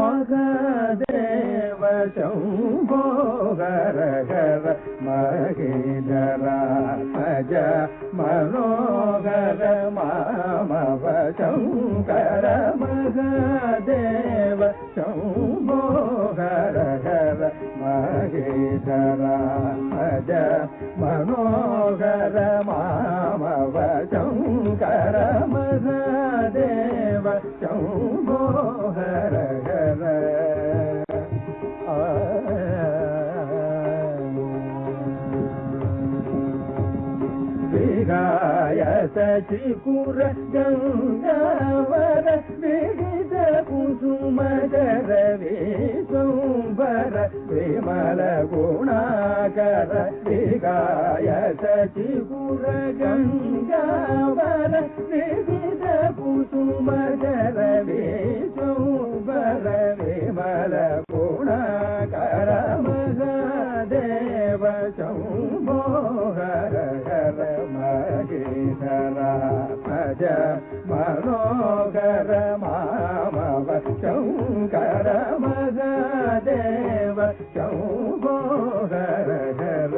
మగదేవ శంభో హర హర మహిధర భజ మనోహర మామవ శంకర మగదేవ శంభో హర హర మహిధర భజ మనోహర మామవ శంకర మహదేవ శంభో హర హర విగాయ సచిపుర గంగావర విడిత కుసుమకర విశంబర విమల గుణాకర విగాయ సచికుర గంగావర మహేశ్వర భజ మనోహర మామవ శంకర మహాదేవ శంభో హర హర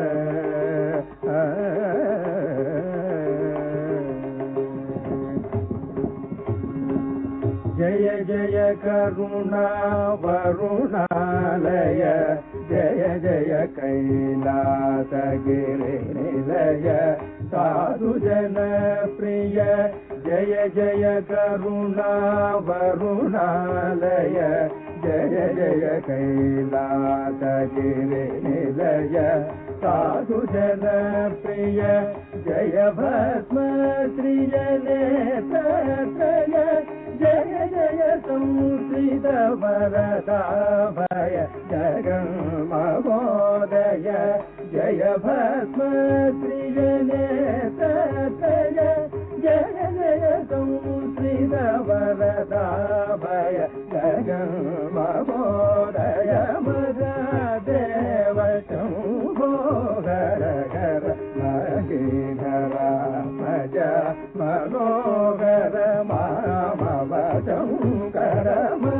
జయ జయ కరుణా వరుణాలయ జయ జయ కైలాసగిరి నిలయ సాధు జన ప్రియ జయ జయ కరుణా వరుణాలయ జయ జయ కైలాసగిరి నిలయ సాధు జన ప్రియ జయ భస్మ శ్రియ నేత్రయ జయ జయ సంశ్రిత వరదాభయ జగన్మహోదయ జయ భస్మ శ్రియ నేత్రయ జయ జయ సంశ్రిత వరదాభయ జగన్మహోదయ మదేవ శంభో హర హర మహేధర భజ మనోహర మామవ శంకర మదేవ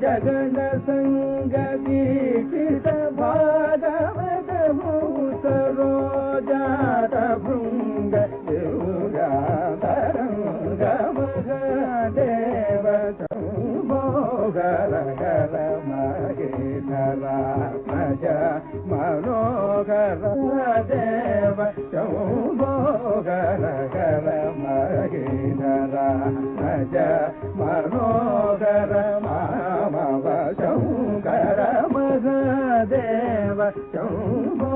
జగన సంగదీకిత బాధమద భూత భృంగ మనోహర దేవ శంభో గర గర మహేశ్వర మనోహర మామవ शोभो